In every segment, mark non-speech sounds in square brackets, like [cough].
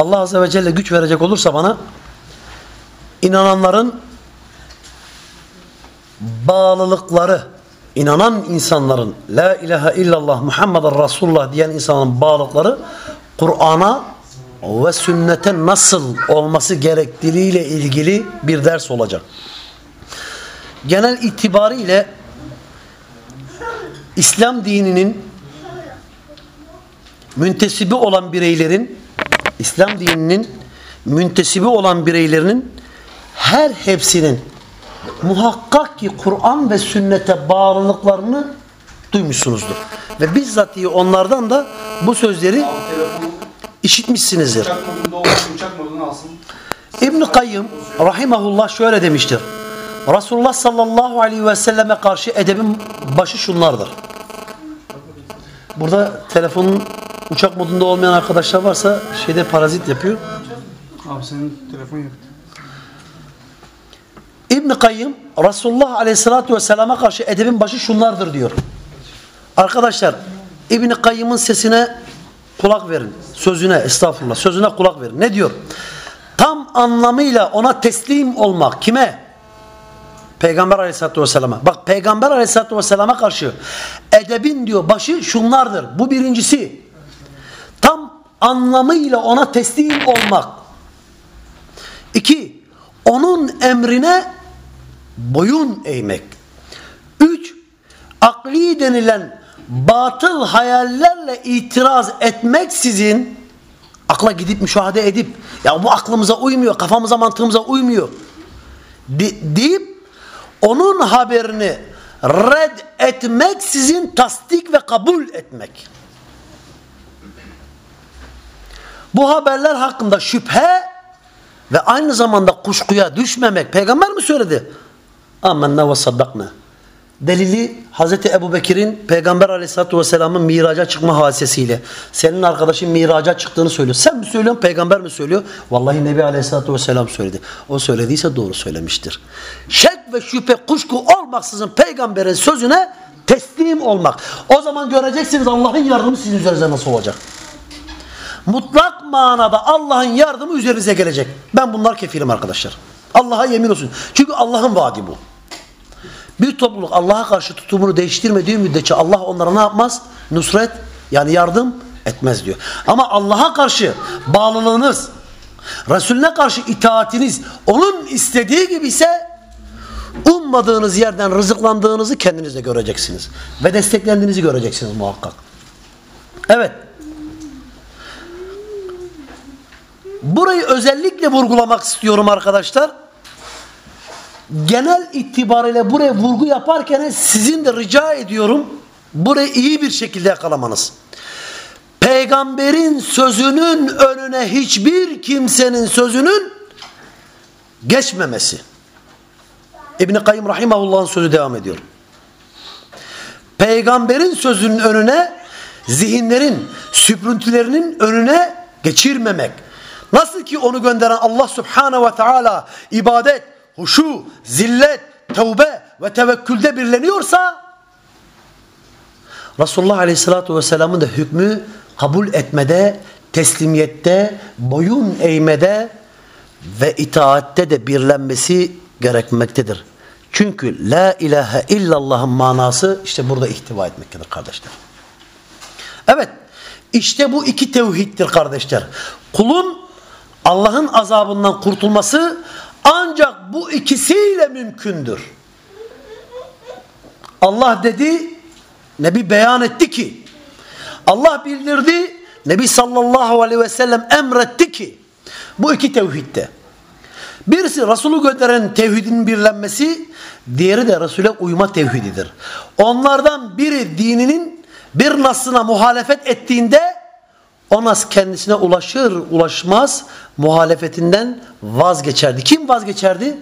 Allah Azze ve Celle güç verecek olursa bana inananların bağlılıkları inanan insanların La ilahe illallah Muhammeden Resulullah diyen insanların bağlılıkları Kur'an'a ve sünnete nasıl olması gerektiğiyle ilgili bir ders olacak. Genel itibariyle İslam dininin müntesibi olan bireylerin İslam dininin müntesibi olan bireylerinin her hepsinin muhakkak ki Kur'an ve sünnete bağlılıklarını duymuşsunuzdur. Ve bizzat iyi onlardan da bu sözleri işitmişsinizdir. İbn-i Kayyım rahimahullah şöyle demiştir. Resulullah sallallahu aleyhi ve selleme karşı edebin başı şunlardır. Burada telefonun uçak modunda olmayan arkadaşlar varsa şeyde parazit yapıyor. Abi senin telefon yok. İbn Kayyım Resulullah Aleyhisselatü Vesselam'a karşı edebin başı şunlardır diyor. Arkadaşlar İbn Kayyım'ın sesine kulak verin. Sözüne estağfurullah. Sözüne kulak verin. Ne diyor? Tam anlamıyla ona teslim olmak. Kime? Peygamber Aleyhisselatü Vesselam'a. Bak Peygamber Aleyhisselatü Vesselam'a karşı edebin diyor başı şunlardır. Bu birincisi. Tam anlamıyla ona teslim olmak. İki, onun emrine boyun eğmek. Üç, akli denilen batıl hayallerle itiraz etmeksizin akla gidip müşahede edip ya bu aklımıza uymuyor, kafamıza mantığımıza uymuyor de, deyip onun haberini red etmeksizin tasdik ve kabul etmek. Bu haberler hakkında şüphe ve aynı zamanda kuşkuya düşmemek. Peygamber mi söyledi? Amenna ve saddakna. Delili Hazreti Ebu Bekir'in Peygamber Aleyhisselatü Vesselam'ın miraca çıkma hadisesiyle. Senin arkadaşın miraca çıktığını söylüyor. Sen mi söylüyorsun peygamber mi söylüyor? Vallahi Nebi Aleyhisselatü Vesselam söyledi. O söylediyse doğru söylemiştir. Şek ve şüphe kuşku olmaksızın peygamberin sözüne teslim olmak. O zaman göreceksiniz Allah'ın yardımı sizin üzerinize nasıl olacak. Mutlak manada Allah'ın yardımı üzerinize gelecek. Ben bunlar kefilim arkadaşlar. Allah'a yemin olsun. Çünkü Allah'ın vaadi bu. Bir topluluk Allah'a karşı tutumunu değiştirmediği müddetçe Allah onlara ne yapmaz? Nusret yani yardım etmez diyor. Ama Allah'a karşı bağlılığınız, Resulüne karşı itaatiniz onun istediği gibi ise ummadığınız yerden rızıklandığınızı kendiniz göreceksiniz. Ve desteklendiğinizi göreceksiniz muhakkak. Evet. Burayı özellikle vurgulamak istiyorum arkadaşlar genel itibariyle buraya vurgu yaparken sizin de rica ediyorum burayı iyi bir şekilde yakalamanız. Peygamberin sözünün önüne hiçbir kimsenin sözünün geçmemesi. İbn-i Kayyum Rahimahullah'ın sözü devam ediyor. Peygamberin sözünün önüne zihinlerin, süprüntülerinin önüne geçirmemek. Nasıl ki onu gönderen Allah Subhanahu ve Teala ibadet, huşu, zillet, tevbe ve tevekkülde birleniyorsa Resulullah Aleyhisselatü Vesselam'ın da hükmü kabul etmede, teslimiyette, boyun eğmede ve itaatte de birlenmesi gerekmektedir. Çünkü la ilahe illallah'ın manası işte burada ihtiva etmektedir kardeşler. Evet işte bu iki tevhiddir kardeşler. Kulun Allah'ın azabından kurtulması ancak bu ikisiyle mümkündür. Allah dedi, Nebi beyan etti ki, Allah bildirdi, Nebi sallallahu aleyhi ve sellem emretti ki, bu iki tevhidde. Birisi Resulü gönderen tevhidin birlenmesi, diğeri de Resul'e uyma tevhididir. Onlardan biri dininin bir nasına muhalefet ettiğinde o nas kendisine ulaşır ulaşmaz muhalefetinden vazgeçerdi. Kim vazgeçerdi?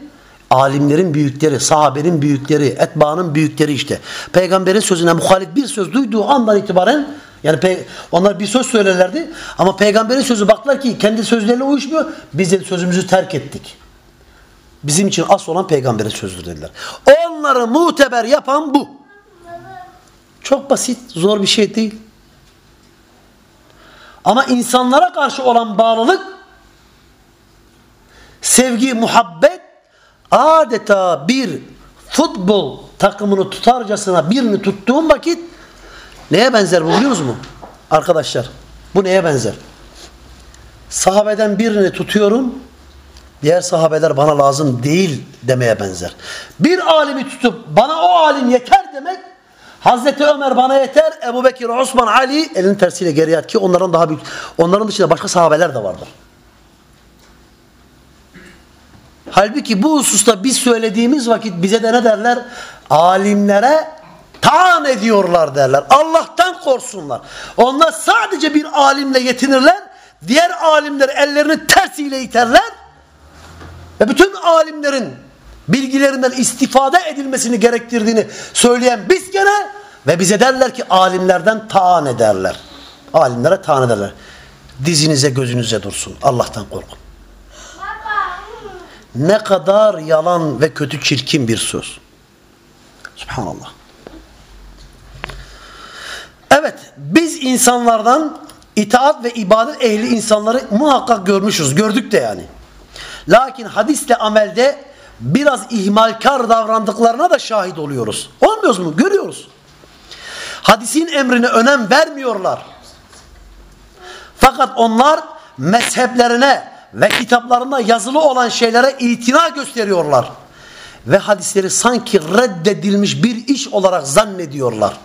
Alimlerin büyükleri, sahabenin büyükleri, etbaanın büyükleri işte. Peygamberin sözüne muhalif bir söz duyduğu andan itibaren yani onlar bir söz söylerlerdi ama peygamberin sözü baktılar ki kendi sözlerine uyuşmuyor. Biz de sözümüzü terk ettik. Bizim için asıl olan peygamberin sözüdür dediler. Onları muteber yapan bu. Çok basit, zor bir şey değil. Ama insanlara karşı olan bağlılık sevgi, muhabbet adeta bir futbol takımını tutarcasına birini tuttuğun vakit neye benzer biliyor musunuz? Arkadaşlar bu neye benzer? Sahabeden birini tutuyorum diğer sahabeler bana lazım değil demeye benzer. Bir alimi tutup bana o alim yeter demek Hazreti Ömer bana yeter, Ebu Bekir, Osman, Ali elinin tersiyle geriye at ki onların daha büyük, onların dışında başka sahabeler de vardır. Halbuki bu hususta biz söylediğimiz vakit bize de ne derler? Alimlere taan ediyorlar derler. Allah'tan korsunlar. Onlar sadece bir alimle yetinirler. Diğer alimler ellerini tersiyle iterler. Ve bütün alimlerin bilgilerinden istifade edilmesini gerektirdiğini söyleyen biz gene ve bize derler ki alimlerden taan ederler. Alimlere taan ederler. Dizinize gözünüze dursun. Allah'tan korkun. Ne kadar yalan ve kötü çirkin bir söz. Subhanallah. Evet biz insanlardan itaat ve ibadet ehli insanları muhakkak görmüşüz. Gördük de yani. Lakin hadisle amelde biraz ihmalkar davrandıklarına da şahit oluyoruz. Olmuyoruz mu? Görüyoruz. Hadisin emrine önem vermiyorlar. Fakat onlar mezheplerine ve kitaplarında yazılı olan şeylere itina gösteriyorlar. Ve hadisleri sanki reddedilmiş bir iş olarak zannediyorlar.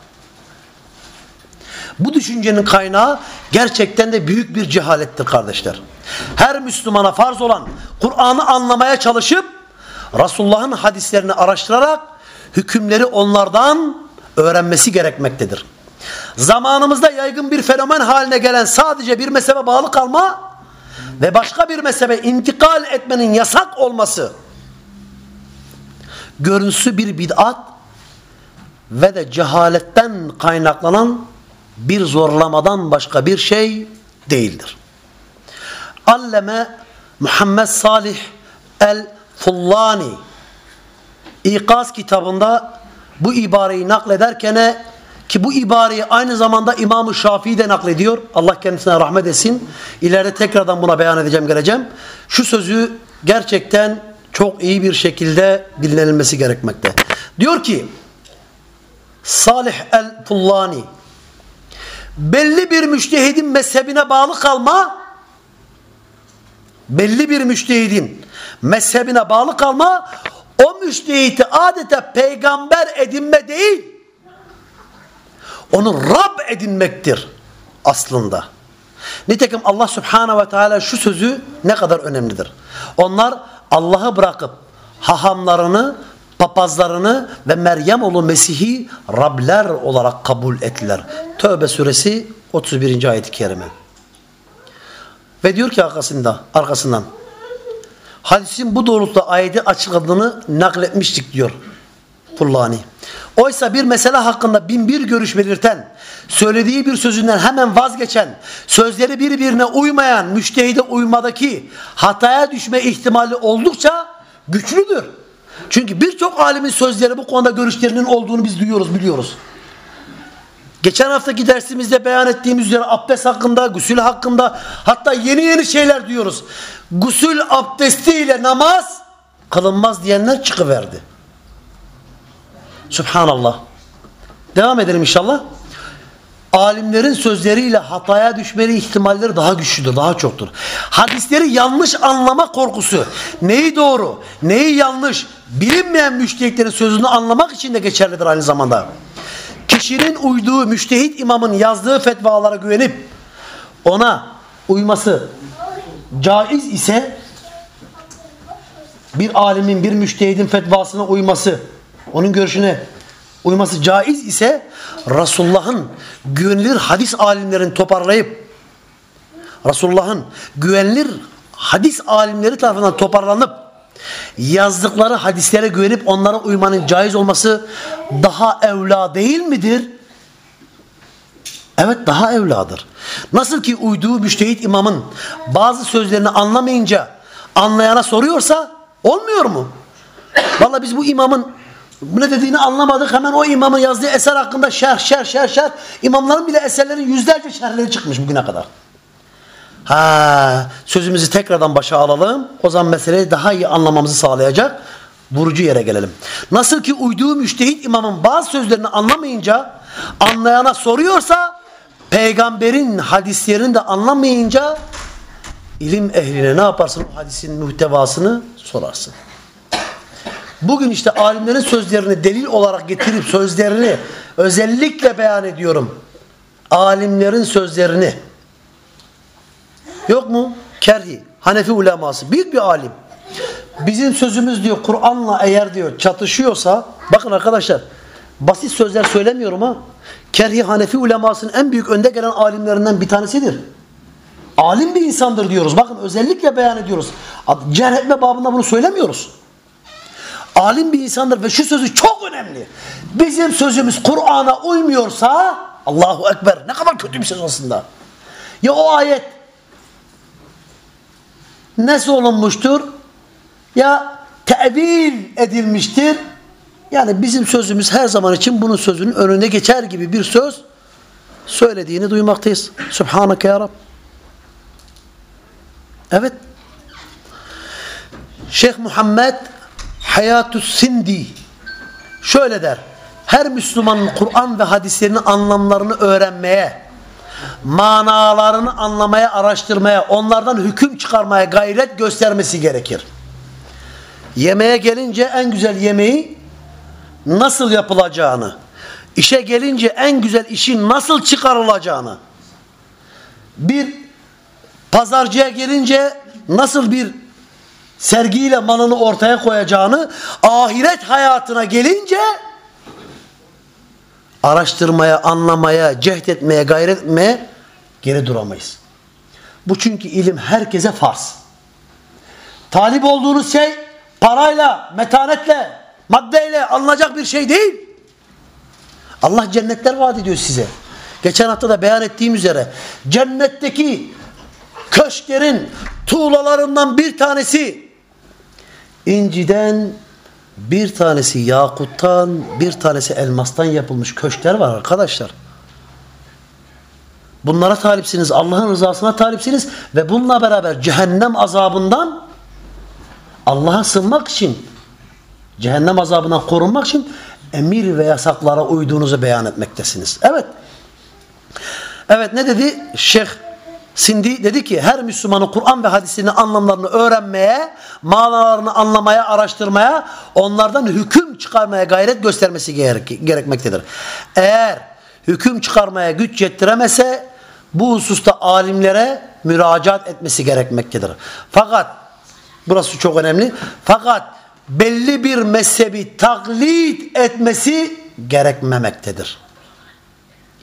Bu düşüncenin kaynağı gerçekten de büyük bir cehalettir kardeşler. Her Müslümana farz olan Kur'an'ı anlamaya çalışıp Resulullah'ın hadislerini araştırarak hükümleri onlardan öğrenmesi gerekmektedir. Zamanımızda yaygın bir fenomen haline gelen sadece bir mezhebe bağlı kalma ve başka bir mezhebe intikal etmenin yasak olması görüntüsü bir bid'at ve de cehaletten kaynaklanan bir zorlamadan başka bir şey değildir. Alleme Muhammed Salih el-Fullani İkaz kitabında bu ibareyi naklederken ki bu ibareyi aynı zamanda İmam-ı Şafii de naklediyor. Allah kendisine rahmet etsin. İleride tekrardan buna beyan edeceğim geleceğim. Şu sözü gerçekten çok iyi bir şekilde dinlenilmesi gerekmekte. Diyor ki Salih el-Fullani belli bir müştehidin mezhebine bağlı kalma belli bir müştehidin mezhebine bağlı kalma o müştehidi adeta peygamber edinme değil onu Rab edinmektir aslında. Nitekim Allah Subhanahu ve Teala şu sözü ne kadar önemlidir. Onlar Allah'ı bırakıp hahamlarını, papazlarını ve Meryem oğlu Mesih'i Rabler olarak kabul ettiler. Tövbe suresi 31. ayet-i kerime. Ve diyor ki arkasında, arkasından hadisin bu doğrultuda ayeti açıkladığını nakletmiştik diyor Fullani. Oysa bir mesele hakkında bin bir görüş belirten, söylediği bir sözünden hemen vazgeçen, sözleri birbirine uymayan müştehide uymadaki hataya düşme ihtimali oldukça güçlüdür. Çünkü birçok alimin sözleri bu konuda görüşlerinin olduğunu biz duyuyoruz, biliyoruz. Geçen haftaki dersimizde beyan ettiğimiz üzere abdest hakkında, gusül hakkında hatta yeni yeni şeyler diyoruz. Gusül abdestiyle namaz kılınmaz diyenler çıkıverdi. Subhanallah. Devam edelim inşallah. Alimlerin sözleriyle hataya düşmeli ihtimalleri daha güçlüdür, daha çoktur. Hadisleri yanlış anlama korkusu, neyi doğru, neyi yanlış, bilinmeyen müştehitlerin sözünü anlamak için de geçerlidir aynı zamanda. Kişinin uyduğu müştehit imamın yazdığı fetvalara güvenip ona uyması caiz ise bir alimin, bir müştehidin fetvasına uyması onun görüşüne uyması caiz ise Resulullah'ın güvenilir hadis alimlerin toparlayıp Resulullah'ın güvenilir hadis alimleri tarafından toparlanıp yazdıkları hadislere güvenip onlara uymanın caiz olması daha evla değil midir? Evet daha evladır. Nasıl ki uyduğu müştehit imamın bazı sözlerini anlamayınca anlayana soruyorsa olmuyor mu? Valla biz bu imamın ne dediğini anlamadık. Hemen o imamın yazdığı eser hakkında şerh şerh şerh şerh. İmamların bile eserlerin yüzlerce şerhleri çıkmış bugüne kadar. Ha, sözümüzü tekrardan başa alalım. O zaman meseleyi daha iyi anlamamızı sağlayacak vurucu yere gelelim. Nasıl ki uyduğu müştehit imamın bazı sözlerini anlamayınca anlayana soruyorsa peygamberin hadislerini de anlamayınca ilim ehline ne yaparsın? O hadisin muhtevasını sorarsın. Bugün işte alimlerin sözlerini delil olarak getirip sözlerini özellikle beyan ediyorum. Alimlerin sözlerini. Yok mu? Kerhi, Hanefi uleması. Büyük bir alim. Bizim sözümüz diyor Kur'an'la eğer diyor çatışıyorsa bakın arkadaşlar basit sözler söylemiyorum ha. Kerhi Hanefi ulemasının en büyük önde gelen alimlerinden bir tanesidir. Alim bir insandır diyoruz. Bakın özellikle beyan ediyoruz. Cerh babında bunu söylemiyoruz. Alim bir insandır ve şu sözü çok önemli. Bizim sözümüz Kur'an'a uymuyorsa Allahu Ekber ne kadar kötü bir söz aslında. Ya o ayet nasıl olunmuştur? Ya tevil edilmiştir. Yani bizim sözümüz her zaman için bunun sözünün önüne geçer gibi bir söz söylediğini duymaktayız. Subhaneke ya Rab. Evet. Şeyh Muhammed Hayatus Sindi şöyle der. Her Müslümanın Kur'an ve hadislerinin anlamlarını öğrenmeye, manalarını anlamaya, araştırmaya, onlardan hüküm çıkarmaya gayret göstermesi gerekir. Yemeğe gelince en güzel yemeği nasıl yapılacağını, işe gelince en güzel işin nasıl çıkarılacağını, bir pazarcıya gelince nasıl bir sergiyle malını ortaya koyacağını, ahiret hayatına gelince araştırmaya, anlamaya, cehd etmeye, gayret etmeye geri duramayız. Bu çünkü ilim herkese farz. Talip olduğunuz şey parayla, metanetle, maddeyle alınacak bir şey değil. Allah cennetler vaat ediyor size. Geçen hafta da beyan ettiğim üzere cennetteki köşklerin tuğlalarından bir tanesi inciden bir tanesi yakuttan bir tanesi elmastan yapılmış köşkler var arkadaşlar. Bunlara talipsiniz. Allah'ın rızasına talipsiniz ve bununla beraber cehennem azabından Allah'a sığınmak için cehennem azabından korunmak için emir ve yasaklara uyduğunuzu beyan etmektesiniz. Evet. Evet ne dedi? Şeyh Sindi dedi ki her Müslümanın Kur'an ve hadisinin anlamlarını öğrenmeye, manalarını anlamaya, araştırmaya, onlardan hüküm çıkarmaya gayret göstermesi gerekmektedir. Eğer hüküm çıkarmaya güç yettiremese bu hususta alimlere müracaat etmesi gerekmektedir. Fakat burası çok önemli. Fakat belli bir mezhebi taklit etmesi gerekmemektedir.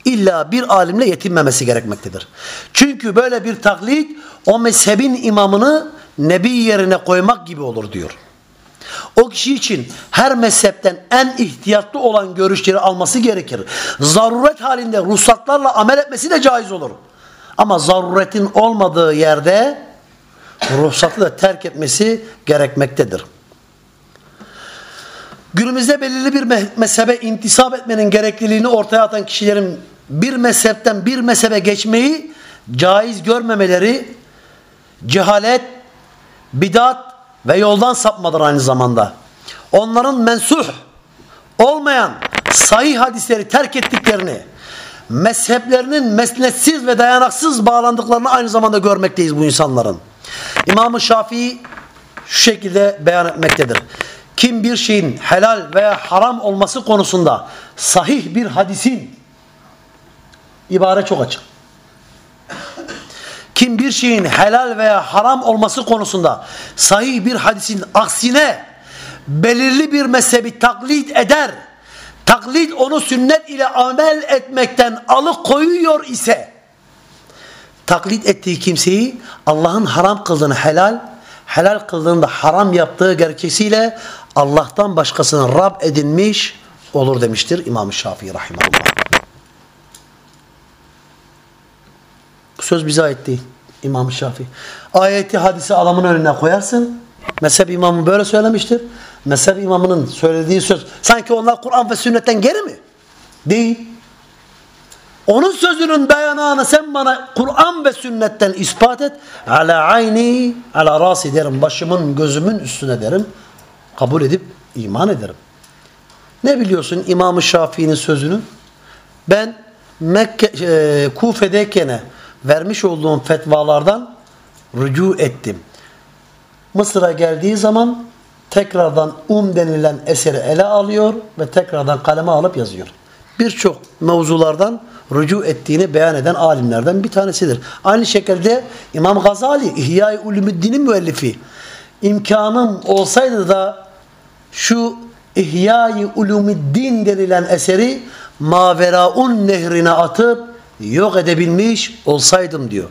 İlla bir alimle yetinmemesi gerekmektedir. Çünkü böyle bir taklit o mezhebin imamını nebi yerine koymak gibi olur diyor. O kişi için her mezhepten en ihtiyatlı olan görüşleri alması gerekir. Zaruret halinde ruhsatlarla amel etmesi de caiz olur. Ama zaruretin olmadığı yerde ruhsatı da terk etmesi gerekmektedir. Günümüzde belirli bir mezhebe intisap etmenin gerekliliğini ortaya atan kişilerin bir mezhepten bir mezhebe geçmeyi caiz görmemeleri cehalet, bidat ve yoldan sapmadır aynı zamanda. Onların mensuh olmayan sahih hadisleri terk ettiklerini, mezheplerinin mesnetsiz ve dayanaksız bağlandıklarını aynı zamanda görmekteyiz bu insanların. İmam-ı Şafii şu şekilde beyan etmektedir. Kim bir şeyin helal veya haram olması konusunda sahih bir hadisin ibare çok açık. Kim bir şeyin helal veya haram olması konusunda sahih bir hadisin aksine belirli bir mezhebi taklit eder, taklit onu sünnet ile amel etmekten alıkoyuyor ise taklit ettiği kimseyi Allah'ın haram kıldığını helal, helal kıldığını da haram yaptığı gerçesiyle Allah'tan başkasını Rab edinmiş olur demiştir İmam-ı Şafii rahimahullah. Bu söz bize ait değil. İmam-ı Şafii. Ayeti hadisi adamın önüne koyarsın. Mezhep imamı böyle söylemiştir. Mezhep imamının söylediği söz sanki onlar Kur'an ve sünnetten geri mi? Değil. Onun sözünün dayanağını sen bana Kur'an ve sünnetten ispat et. Ala ayni ala rasi derim. Başımın gözümün üstüne derim. Kabul edip iman ederim. Ne biliyorsun İmam-ı Şafii'nin sözünü? Ben Mekke, e, Kufe'deyken vermiş olduğum fetvalardan rücu ettim. Mısır'a geldiği zaman tekrardan um denilen eseri ele alıyor ve tekrardan kaleme alıp yazıyor. Birçok mevzulardan rücu ettiğini beyan eden alimlerden bir tanesidir. Aynı şekilde İmam Gazali İhya-i Ulumuddin'in müellifi imkanım olsaydı da şu İhya-i Ulumuddin denilen eseri Maveraun nehrine atıp yok edebilmiş olsaydım diyor.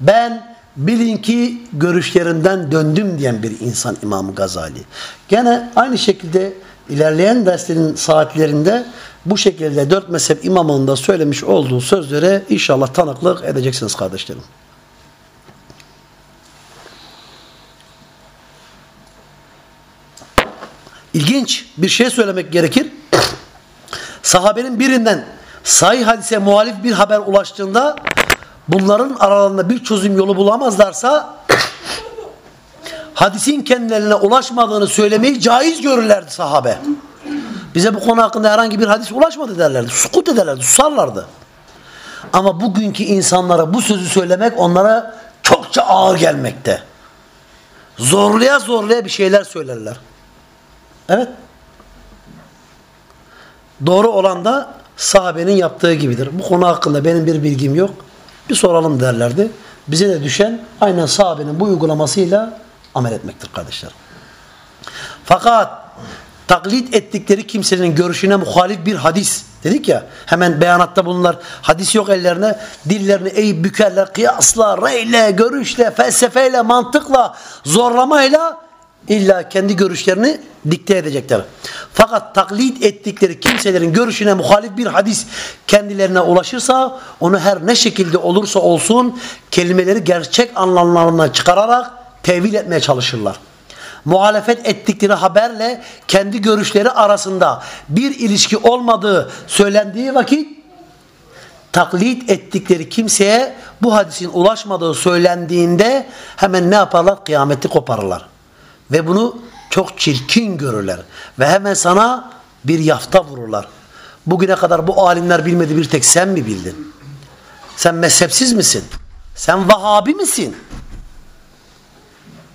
Ben bilin ki görüşlerinden döndüm diyen bir insan İmam Gazali. Gene aynı şekilde ilerleyen derslerin saatlerinde bu şekilde dört mezhep imamının da söylemiş olduğu sözlere inşallah tanıklık edeceksiniz kardeşlerim. İlginç bir şey söylemek gerekir. Sahabenin birinden sahih hadise muhalif bir haber ulaştığında bunların aralarında bir çözüm yolu bulamazlarsa hadisin kendilerine ulaşmadığını söylemeyi caiz görürlerdi sahabe. Bize bu konu hakkında herhangi bir hadis ulaşmadı derlerdi. Sukut ederlerdi, susarlardı. Ama bugünkü insanlara bu sözü söylemek onlara çokça ağır gelmekte. Zorluya zorluya bir şeyler söylerler. Evet. Doğru olan da sahabenin yaptığı gibidir. Bu konu hakkında benim bir bilgim yok. Bir soralım derlerdi. Bize de düşen aynen sahabenin bu uygulamasıyla amel etmektir kardeşler. Fakat taklit ettikleri kimsenin görüşüne muhalif bir hadis dedik ya hemen beyanatta bunlar hadis yok ellerine dillerini eğip bükerler kıyasla, reyle, görüşle, felsefeyle, mantıkla, zorlamayla illa kendi görüşlerini dikte edecekler. Fakat taklit ettikleri kimselerin görüşüne muhalif bir hadis kendilerine ulaşırsa onu her ne şekilde olursa olsun kelimeleri gerçek anlamlarından çıkararak tevil etmeye çalışırlar. Muhalefet ettikleri haberle kendi görüşleri arasında bir ilişki olmadığı söylendiği vakit taklit ettikleri kimseye bu hadisin ulaşmadığı söylendiğinde hemen ne yaparlar? Kıyameti koparırlar. Ve bunu çok çirkin görürler. Ve hemen sana bir yafta vururlar. Bugüne kadar bu alimler bilmedi bir tek sen mi bildin? Sen mezhepsiz misin? Sen Vahabi misin?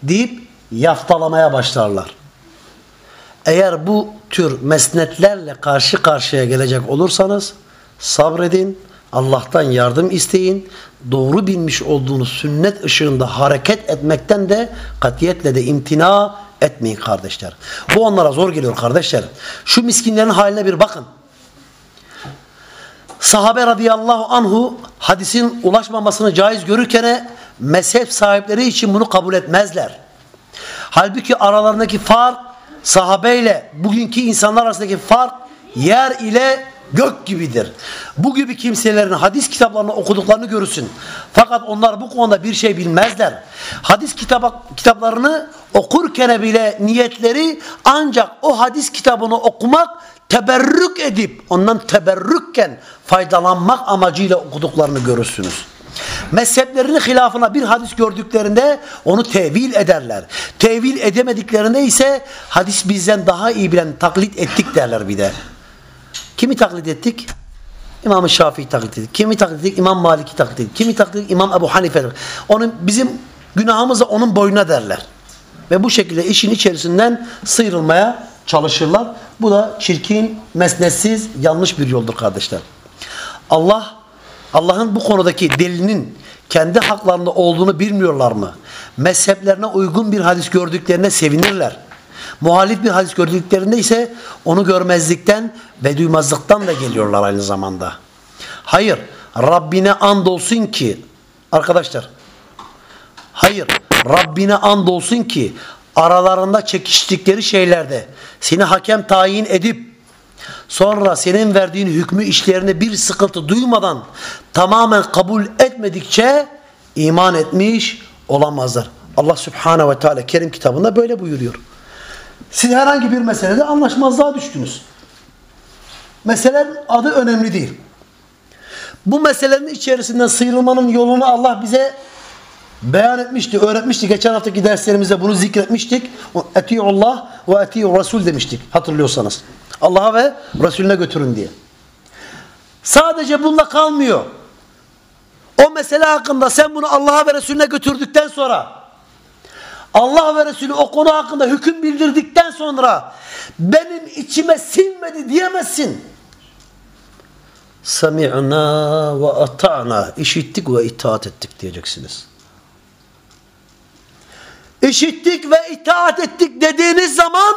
Deyip yaftalamaya başlarlar. Eğer bu tür mesnetlerle karşı karşıya gelecek olursanız sabredin, Allah'tan yardım isteyin, doğru bilmiş olduğunuz sünnet ışığında hareket etmekten de katiyetle de imtina etmeyin kardeşler. Bu onlara zor geliyor kardeşler. Şu miskinlerin haline bir bakın. Sahabe radıyallahu anhu hadisin ulaşmamasını caiz görürken mezhep sahipleri için bunu kabul etmezler. Halbuki aralarındaki fark sahabeyle bugünkü insanlar arasındaki fark yer ile gök gibidir. Bu gibi kimselerin hadis kitaplarını okuduklarını görürsün. Fakat onlar bu konuda bir şey bilmezler. Hadis kitaba, kitaplarını okurken bile niyetleri ancak o hadis kitabını okumak teberrük edip ondan teberrükken faydalanmak amacıyla okuduklarını görürsünüz. Mezheplerinin hilafına bir hadis gördüklerinde onu tevil ederler. Tevil edemediklerinde ise hadis bizden daha iyi bilen taklit ettik derler bir de. Kimi taklit ettik? İmam-ı Şafii taklit ettik. Kimi taklit ettik? İmam Malik'i taklit ettik. Kimi taklit ettik? İmam Ebu Hanife. Onun, bizim günahımız da onun boyuna derler. Ve bu şekilde işin içerisinden sıyrılmaya çalışırlar. Bu da çirkin, mesnetsiz, yanlış bir yoldur kardeşler. Allah, Allah'ın bu konudaki delinin kendi haklarında olduğunu bilmiyorlar mı? Mezheplerine uygun bir hadis gördüklerine sevinirler. Muhalif bir hadis gördüklerinde ise onu görmezlikten ve duymazlıktan da geliyorlar aynı zamanda. Hayır, Rabbine andolsun ki arkadaşlar hayır, Rabbine andolsun ki aralarında çekiştikleri şeylerde seni hakem tayin edip sonra senin verdiğin hükmü işlerine bir sıkıntı duymadan tamamen kabul etmedikçe iman etmiş olamazlar. Allah Subhanahu ve Teala Kerim kitabında böyle buyuruyor. Siz herhangi bir meselede anlaşmazlığa düştünüz. Meselenin adı önemli değil. Bu meselenin içerisinden sıyrılmanın yolunu Allah bize beyan etmişti, öğretmişti. Geçen haftaki derslerimizde bunu zikretmiştik. Allah ve eti'u Resul demiştik hatırlıyorsanız. Allah'a ve Resulüne götürün diye. Sadece bununla kalmıyor. O mesele hakkında sen bunu Allah'a ve Resulüne götürdükten sonra Allah ve Resulü o konu hakkında hüküm bildirdikten sonra benim içime sinmedi diyemezsin. Sami'na ve ata'na işittik ve itaat ettik diyeceksiniz. İşittik ve itaat ettik dediğiniz zaman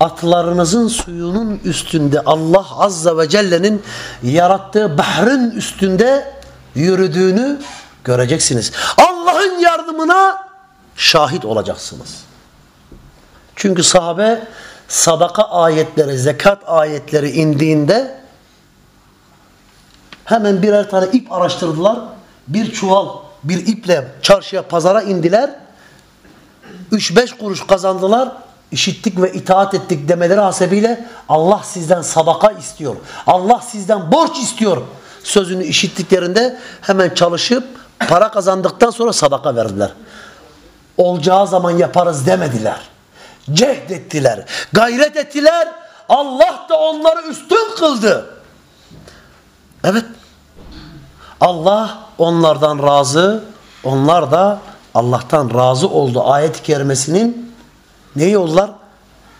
atlarınızın suyunun üstünde Allah Azza ve Celle'nin yarattığı bahrin üstünde yürüdüğünü göreceksiniz. Allah'ın yardımına şahit olacaksınız. Çünkü sahabe sadaka ayetleri, zekat ayetleri indiğinde hemen birer tane ip araştırdılar. Bir çuval, bir iple çarşıya, pazara indiler. 3-5 kuruş kazandılar. İşittik ve itaat ettik demeleri hasebiyle Allah sizden sadaka istiyor. Allah sizden borç istiyor. Sözünü işittiklerinde hemen çalışıp para kazandıktan sonra sadaka verdiler. Olacağı zaman yaparız demediler. Cehd ettiler. Gayret ettiler. Allah da onları üstün kıldı. Evet. Allah onlardan razı. Onlar da Allah'tan razı oldu. Ayet-i kerimesinin neyi oldular?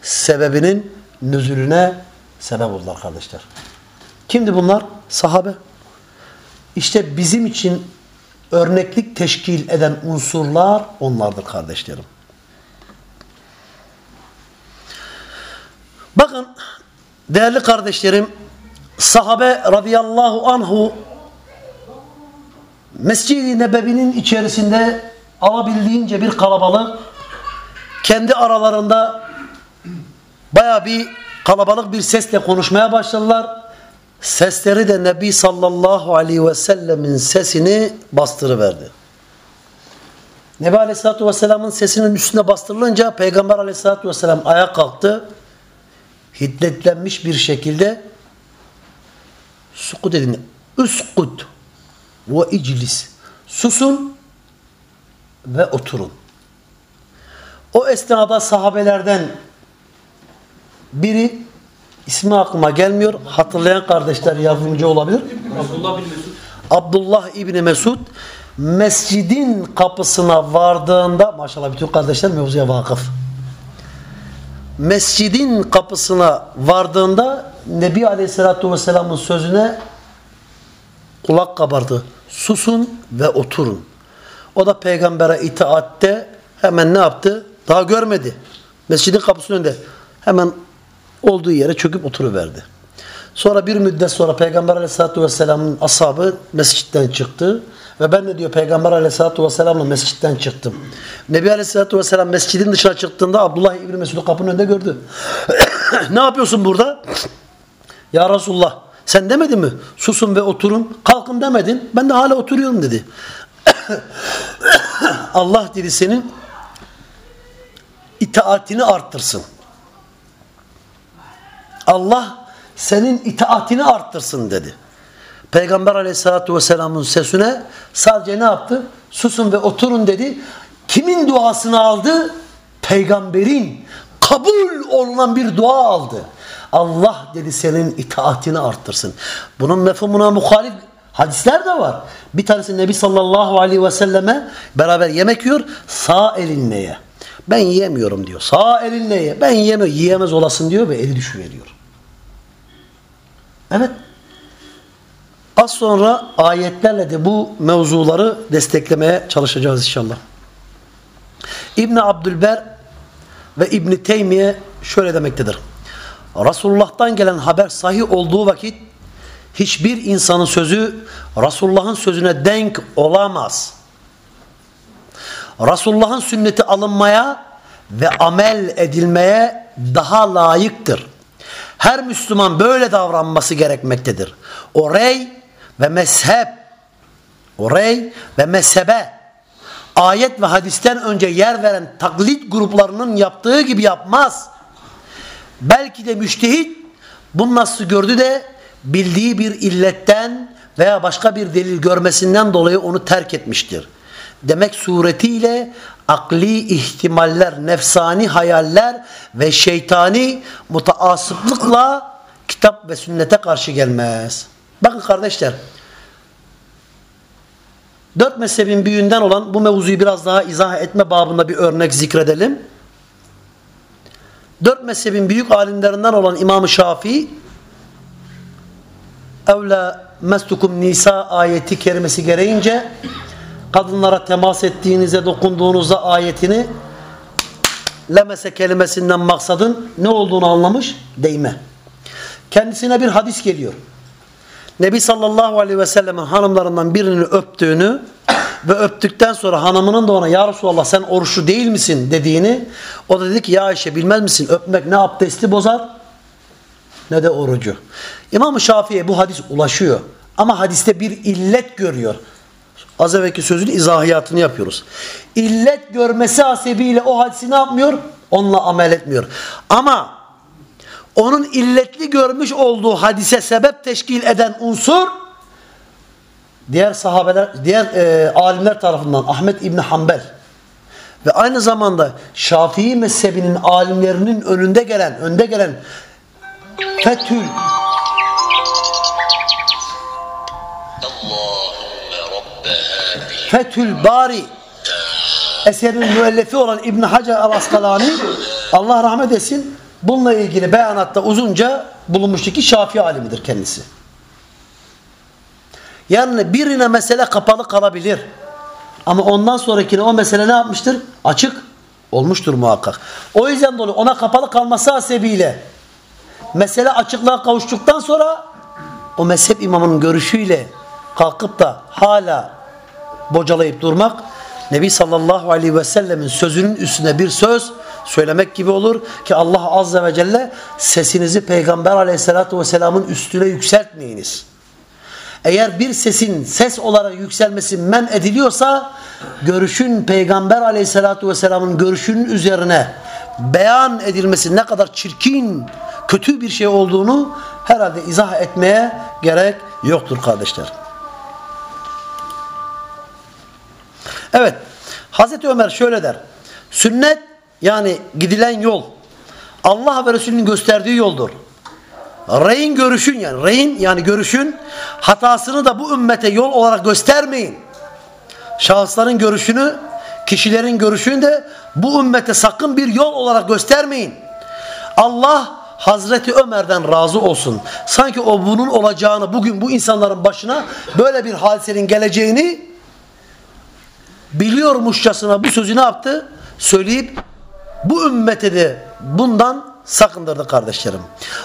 Sebebinin nüzulüne sebep oldular kardeşler. Kimdi bunlar? Sahabe. İşte bizim için örneklik teşkil eden unsurlar onlardır kardeşlerim. Bakın değerli kardeşlerim sahabe radıyallahu anhu Mescid-i Nebevi'nin içerisinde alabildiğince bir kalabalık kendi aralarında baya bir kalabalık bir sesle konuşmaya başladılar. Sesleri de Nebi sallallahu aleyhi ve sellemin sesini bastırıverdi. Nebi aleyhissalatü vesselamın sesinin üstüne bastırılınca Peygamber aleyhissalatü vesselam ayağa kalktı. Hiddetlenmiş bir şekilde sukut edin. Üskut ve iclis. Susun ve oturun. O esnada sahabelerden biri ismi aklıma gelmiyor. Hatırlayan kardeşler yardımcı olabilir. Abdullah bin Mesud. Abdullah İbni Mesud mescidin kapısına vardığında maşallah bütün kardeşler mevzuya vakıf. Mescidin kapısına vardığında Nebi Aleyhisselatü Vesselam'ın sözüne kulak kabardı. Susun ve oturun. O da peygambere itaatte hemen ne yaptı? Daha görmedi. Mescidin kapısının önünde. Hemen olduğu yere çöküp oturuverdi. Sonra bir müddet sonra Peygamber aleyhissalatü vesselamın ashabı mescitten çıktı. Ve ben de diyor Peygamber aleyhissalatü vesselamla mescitten çıktım. Nebi aleyhissalatü vesselam mescidin dışına çıktığında Abdullah İbni Mesud'u kapının önünde gördü. [coughs] ne yapıyorsun burada? Ya Resulullah sen demedin mi? Susun ve oturun. Kalkın demedin. Ben de hala oturuyorum dedi. [coughs] Allah dedi senin itaatini arttırsın. Allah senin itaatini arttırsın dedi. Peygamber aleyhissalatü vesselamın sesine sadece ne yaptı? Susun ve oturun dedi. Kimin duasını aldı? Peygamberin kabul olunan bir dua aldı. Allah dedi senin itaatini arttırsın. Bunun mefhumuna muhalif hadisler de var. Bir tanesi Nebi sallallahu aleyhi ve selleme beraber yemek yiyor. Sağ elinle ye. Ben yiyemiyorum diyor. Sağ elinle ye. Ben yiyemiyorum. Yiyemez olasın diyor ve eli düşüveriyor. Evet. Az sonra ayetlerle de bu mevzuları desteklemeye çalışacağız inşallah. İbni Abdülber ve İbni Teymiye şöyle demektedir. Resulullah'tan gelen haber sahih olduğu vakit hiçbir insanın sözü Resulullah'ın sözüne denk olamaz. Resulullah'ın sünneti alınmaya ve amel edilmeye daha layıktır. Her Müslüman böyle davranması gerekmektedir. O rey ve mezhep, o rey ve mezhebe ayet ve hadisten önce yer veren taklit gruplarının yaptığı gibi yapmaz. Belki de müştehit bu nasıl gördü de bildiği bir illetten veya başka bir delil görmesinden dolayı onu terk etmiştir. Demek suretiyle akli ihtimaller, nefsani hayaller ve şeytani mutaasıplıkla kitap ve sünnete karşı gelmez. Bakın kardeşler, dört mezhebin büyüğünden olan bu mevzuyu biraz daha izah etme babında bir örnek zikredelim. Dört mezhebin büyük alimlerinden olan İmam-ı Şafii evla mestukum nisa ayeti kerimesi gereğince kadınlara temas ettiğinize dokunduğunuzda ayetini lemese kelimesinden maksadın ne olduğunu anlamış değme. Kendisine bir hadis geliyor. Nebi sallallahu aleyhi ve sellem'in hanımlarından birini öptüğünü ve öptükten sonra hanımının da ona ya Resulallah sen oruçlu değil misin dediğini o da dedi ki ya Ayşe bilmez misin öpmek ne abdesti bozar ne de orucu. İmam-ı Şafii'ye bu hadis ulaşıyor. Ama hadiste bir illet görüyor. Az evvelki sözün izahiyatını yapıyoruz. İllet görmesi hasebiyle o hadisi ne yapmıyor? Onunla amel etmiyor. Ama onun illetli görmüş olduğu hadise sebep teşkil eden unsur diğer sahabeler, diğer e, alimler tarafından Ahmet İbni Hanbel ve aynı zamanda Şafii mezhebinin alimlerinin önünde gelen, önde gelen Fethül Fethül Bari eserinin müellefi olan İbn Hacer el-Askalani Allah rahmet etsin bununla ilgili beyanatta uzunca bulunmuştu ki Şafii alimidir kendisi. Yani birine mesele kapalı kalabilir. Ama ondan sonrakine o mesele ne yapmıştır? Açık olmuştur muhakkak. O yüzden dolayı ona kapalı kalması hasebiyle mesele açıklığa kavuştuktan sonra o mezhep imamının görüşüyle kalkıp da hala bocalayıp durmak Nebi sallallahu aleyhi ve sellemin sözünün üstüne bir söz söylemek gibi olur ki Allah azze ve celle sesinizi peygamber aleyhissalatu vesselamın üstüne yükseltmeyiniz. Eğer bir sesin ses olarak yükselmesi men ediliyorsa görüşün peygamber aleyhissalatu vesselamın görüşünün üzerine beyan edilmesi ne kadar çirkin, kötü bir şey olduğunu herhalde izah etmeye gerek yoktur kardeşler. Evet. Hazreti Ömer şöyle der. Sünnet yani gidilen yol Allah ve Resulünün gösterdiği yoldur. Reyin görüşün yani reyin yani görüşün hatasını da bu ümmete yol olarak göstermeyin. Şahısların görüşünü, kişilerin görüşünü de bu ümmete sakın bir yol olarak göstermeyin. Allah Hazreti Ömer'den razı olsun. Sanki o bunun olacağını bugün bu insanların başına böyle bir hadisenin geleceğini biliyormuşçasına bu sözü ne yaptı? Söyleyip bu ümmete de bundan sakındırdı kardeşlerim.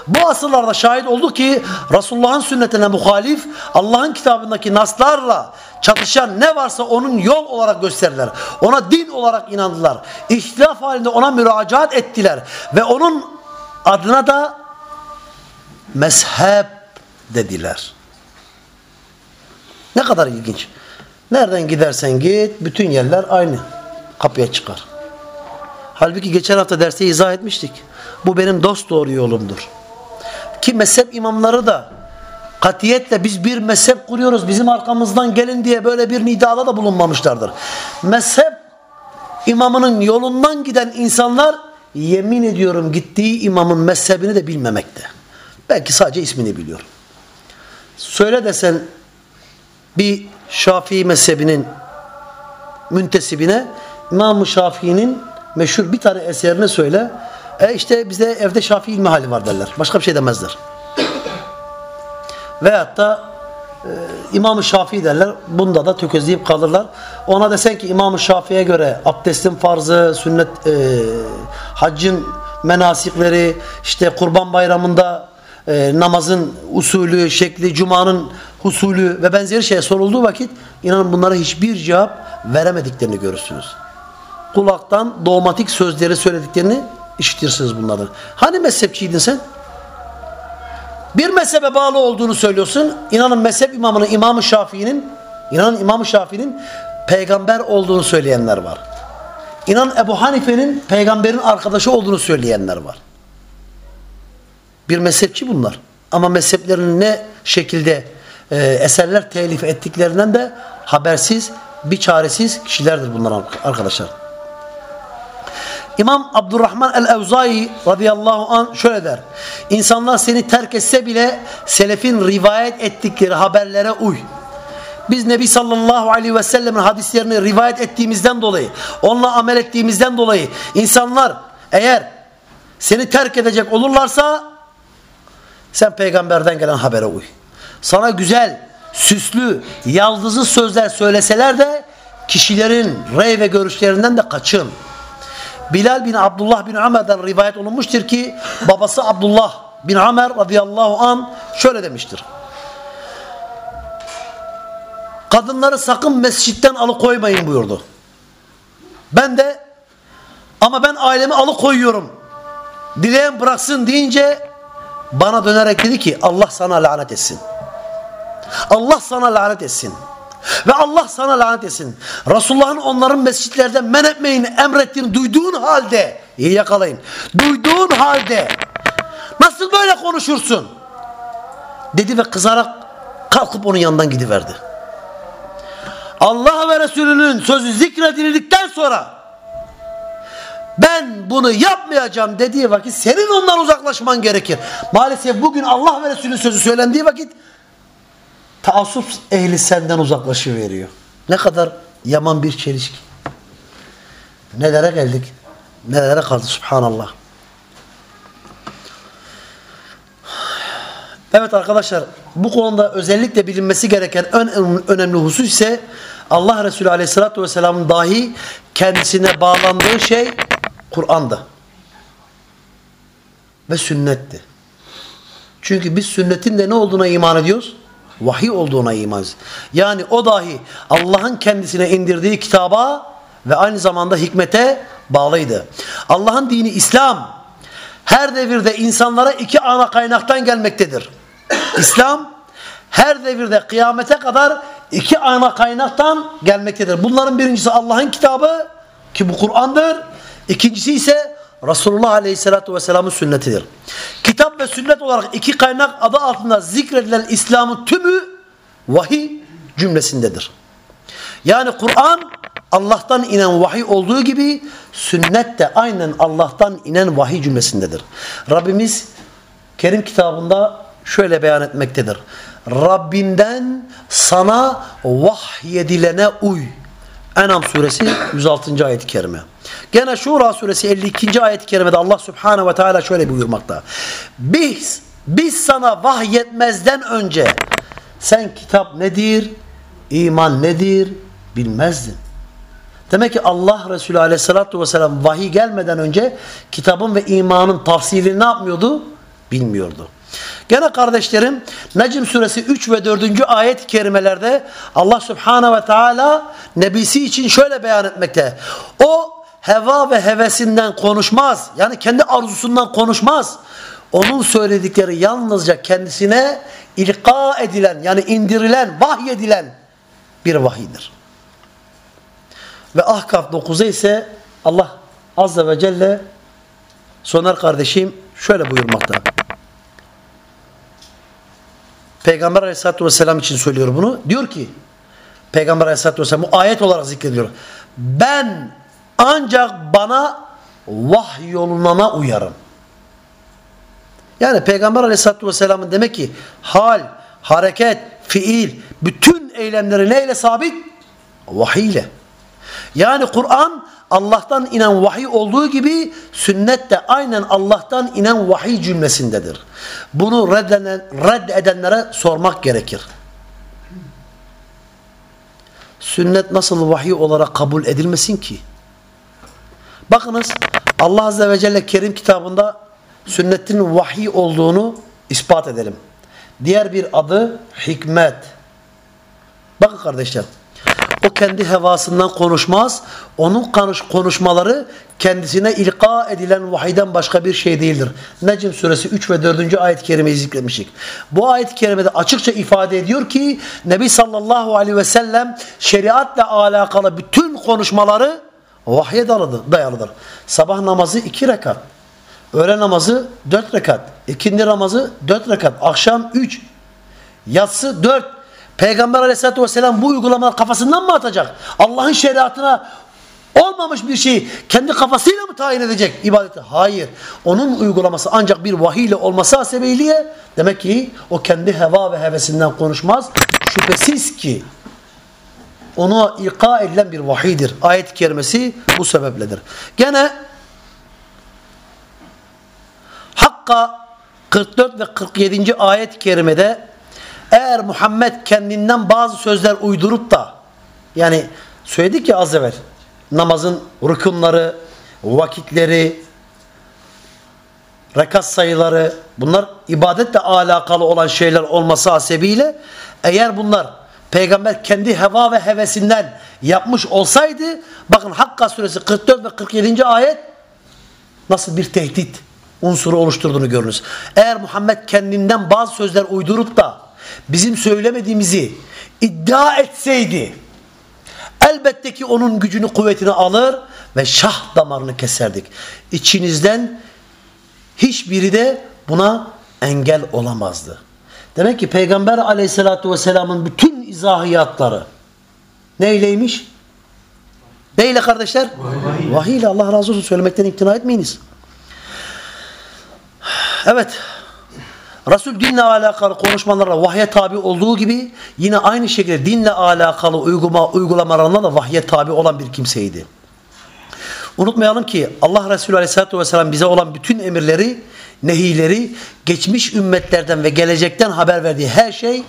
Bu asırlarda şahit oldu ki Resulullah'ın sünnetine muhalif Allah'ın kitabındaki naslarla çatışan ne varsa onun yol olarak gösterdiler. Ona din olarak inandılar. İhtilaf halinde ona müracaat ettiler. Ve onun adına da mezhep dediler. Ne kadar ilginç. Nereden gidersen git bütün yerler aynı. Kapıya çıkar. Halbuki geçen hafta derste izah etmiştik. Bu benim dost doğru yolumdur. Ki mezhep imamları da katiyetle biz bir mezhep kuruyoruz bizim arkamızdan gelin diye böyle bir nidada da bulunmamışlardır. Mezhep imamının yolundan giden insanlar yemin ediyorum gittiği imamın mezhebini de bilmemekte. Belki sadece ismini biliyor. Söyle desen bir Şafii mezhebinin müntesibine İmam-ı Şafii'nin meşhur bir tane eserini söyle. E işte bizde evde Şafii ilmi hali var derler. Başka bir şey demezler. Veyahut da e, İmam-ı Şafii derler. Bunda da tökezleyip kalırlar. Ona desen ki İmam-ı Şafii'ye göre abdestin farzı, sünnet, e, haccın menasikleri, işte kurban bayramında e, namazın usulü, şekli, cumanın husulü ve benzeri şeye sorulduğu vakit inanın bunlara hiçbir cevap veremediklerini görürsünüz. Kulaktan dogmatik sözleri söylediklerini işitirsiniz bunları. Hani mezhepçiydin sen? Bir mezhebe bağlı olduğunu söylüyorsun. İnanın mezhep imamının İmam-ı Şafii'nin inanın İmam-ı Şafii'nin peygamber olduğunu söyleyenler var. İnan Ebu Hanife'nin peygamberin arkadaşı olduğunu söyleyenler var. Bir mezhepçi bunlar. Ama mezheplerini ne şekilde e, eserler telif ettiklerinden de habersiz, bir çaresiz kişilerdir bunlar arkadaşlar. İmam Abdurrahman el-Evzai radıyallahu an şöyle der. İnsanlar seni terk etse bile selefin rivayet ettikleri haberlere uy. Biz Nebi sallallahu aleyhi ve sellemin hadislerini rivayet ettiğimizden dolayı, onunla amel ettiğimizden dolayı insanlar eğer seni terk edecek olurlarsa sen peygamberden gelen habere uy. Sana güzel, süslü, yaldızlı sözler söyleseler de kişilerin rey ve görüşlerinden de kaçın. Bilal bin Abdullah bin Ömer'den rivayet olunmuştur ki babası Abdullah bin Ömer radıyallahu an şöyle demiştir. Kadınları sakın mescitten alıkoymayın buyurdu. Ben de ama ben ailemi alıkoyuyorum. Dileyen bıraksın deyince bana dönerek dedi ki Allah sana lanet etsin. Allah sana lanet etsin. Ve Allah sana lanet etsin. Resulullah'ın onların mescitlerde men etmeyin emrettiğini duyduğun halde iyi yakalayın. Duyduğun halde nasıl böyle konuşursun? Dedi ve kızarak kalkıp onun yanından gidiverdi. Allah ve Resulünün sözü zikredildikten sonra ben bunu yapmayacağım dediği vakit senin ondan uzaklaşman gerekir. Maalesef bugün Allah ve Resulünün sözü söylendiği vakit taassup ehli senden uzaklaşıveriyor. Ne kadar yaman bir çelişki. Nelere geldik? Nelere kaldı subhanallah. Evet arkadaşlar bu konuda özellikle bilinmesi gereken en önemli husus ise Allah Resulü Aleyhisselatü Vesselam'ın dahi kendisine bağlandığı şey Kur'an'dı. Ve sünnetti. Çünkü biz sünnetin de ne olduğuna iman ediyoruz? Vahiy olduğuna iman ediyoruz. Yani o dahi Allah'ın kendisine indirdiği kitaba ve aynı zamanda hikmete bağlıydı. Allah'ın dini İslam her devirde insanlara iki ana kaynaktan gelmektedir. İslam her devirde kıyamete kadar iki ana kaynaktan gelmektedir. Bunların birincisi Allah'ın kitabı ki bu Kur'an'dır. İkincisi ise Resulullah Aleyhisselatü Vesselam'ın sünnetidir. Kitap ve sünnet olarak iki kaynak adı altında zikredilen İslam'ın tümü vahiy cümlesindedir. Yani Kur'an Allah'tan inen vahiy olduğu gibi sünnet de aynen Allah'tan inen vahiy cümlesindedir. Rabbimiz Kerim kitabında şöyle beyan etmektedir. Rabbinden sana vahyedilene uy. Enam suresi 106. ayet-i kerime. Gene Şura suresi 52. ayet-i kerimede Allah subhanehu ve teala şöyle buyurmakta. Biz, biz sana vahyetmezden önce sen kitap nedir, iman nedir bilmezdin. Demek ki Allah Resulü aleyhissalatü vesselam vahiy gelmeden önce kitabın ve imanın tafsilini ne yapmıyordu? Bilmiyordu. Gene kardeşlerim Necm suresi 3 ve 4. ayet-i kerimelerde Allah subhanahu ve teala nebisi için şöyle beyan etmekte. O heva ve hevesinden konuşmaz. Yani kendi arzusundan konuşmaz. Onun söyledikleri yalnızca kendisine ilka edilen yani indirilen, vahyedilen bir vahidir. Ve Ahkaf 9'a ise Allah Azze ve Celle Soner kardeşim şöyle buyurmakta. Peygamber aleyhissalatü vesselam için söylüyor bunu. Diyor ki Peygamber aleyhissalatü vesselam bu ayet olarak zikrediyor. Ben ancak bana vahy yolunana uyarım. Yani Peygamber aleyhissalatü vesselamın demek ki hal, hareket, fiil, bütün eylemleri neyle sabit? Vahiy ile. Yani Kur'an Allah'tan inen vahiy olduğu gibi sünnet de aynen Allah'tan inen vahiy cümlesindedir. Bunu reddeden, reddedenlere sormak gerekir. Sünnet nasıl vahiy olarak kabul edilmesin ki? Bakınız Allah Azze ve Celle Kerim kitabında sünnetin vahiy olduğunu ispat edelim. Diğer bir adı hikmet. Bakın kardeşler. O kendi hevasından konuşmaz. Onun konuşmaları kendisine ilka edilen vahiden başka bir şey değildir. Necm suresi 3 ve 4. ayet-i kerimeyi zikretmiştik. Bu ayet-i kerimede açıkça ifade ediyor ki Nebi sallallahu aleyhi ve sellem şeriatla alakalı bütün konuşmaları vahye dayalıdır. Sabah namazı iki rekat. Öğle namazı dört rekat. ikindi namazı dört rekat. Akşam üç. Yatsı dört. Peygamber aleyhissalatü vesselam bu uygulamalar kafasından mı atacak? Allah'ın şeriatına olmamış bir şeyi kendi kafasıyla mı tayin edecek ibadeti? Hayır. Onun uygulaması ancak bir vahiy ile olması hasebiyle demek ki o kendi heva ve hevesinden konuşmaz. Şüphesiz ki ona ika edilen bir vahiydir. Ayet-i bu sebepledir. Gene Hakka 44 ve 47. ayet-i kerimede eğer Muhammed kendinden bazı sözler uydurup da yani söyledik ya az evvel namazın rükunları, vakitleri, rekat sayıları bunlar ibadetle alakalı olan şeyler olması hasebiyle eğer bunlar peygamber kendi heva ve hevesinden yapmış olsaydı bakın Hakka suresi 44 ve 47. ayet nasıl bir tehdit unsuru oluşturduğunu görünüz. Eğer Muhammed kendinden bazı sözler uydurup da bizim söylemediğimizi iddia etseydi elbette ki onun gücünü kuvvetini alır ve şah damarını keserdik. İçinizden hiçbiri de buna engel olamazdı. Demek ki Peygamber aleyhissalatü vesselamın bütün izahiyatları neyleymiş? Neyle kardeşler? Vahiy. İle Allah razı olsun söylemekten imtina etmeyiniz. Evet. Resul dinle alakalı konuşmalarla vahye tabi olduğu gibi yine aynı şekilde dinle alakalı uygulama, uygulamalarına da vahye tabi olan bir kimseydi. Unutmayalım ki Allah Resulü Aleyhisselatü Vesselam bize olan bütün emirleri, nehileri, geçmiş ümmetlerden ve gelecekten haber verdiği her şey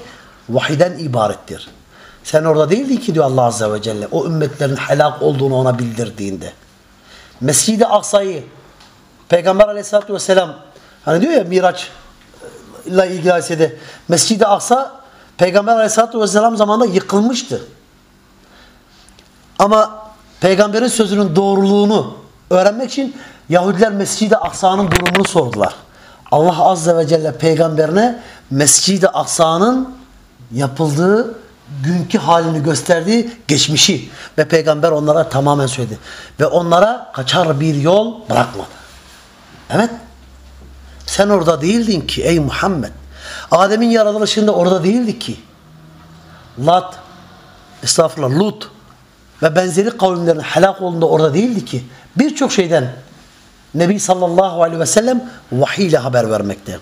vahiden ibarettir. Sen orada değildin ki diyor Allah Azze ve Celle o ümmetlerin helak olduğunu ona bildirdiğinde. Mescid-i Aksa'yı Peygamber Aleyhisselatü Vesselam hani diyor ya Miraç ile ilgili hadisede Mescid-i Aksa Peygamber Aleyhisselatü Vesselam zamanında yıkılmıştı. Ama Peygamberin sözünün doğruluğunu öğrenmek için Yahudiler Mescid-i Aksa'nın durumunu sordular. Allah Azze ve Celle peygamberine Mescid-i Aksa'nın yapıldığı günkü halini gösterdiği geçmişi ve peygamber onlara tamamen söyledi. Ve onlara kaçar bir yol bırakmadı. Evet. Sen orada değildin ki ey Muhammed. Adem'in yaratılışında orada değildik ki. Lat, estağfurullah Lut ve benzeri kavimlerin helak olduğunda orada değildi ki. Birçok şeyden Nebi sallallahu aleyhi ve sellem vahiy ile haber vermekte.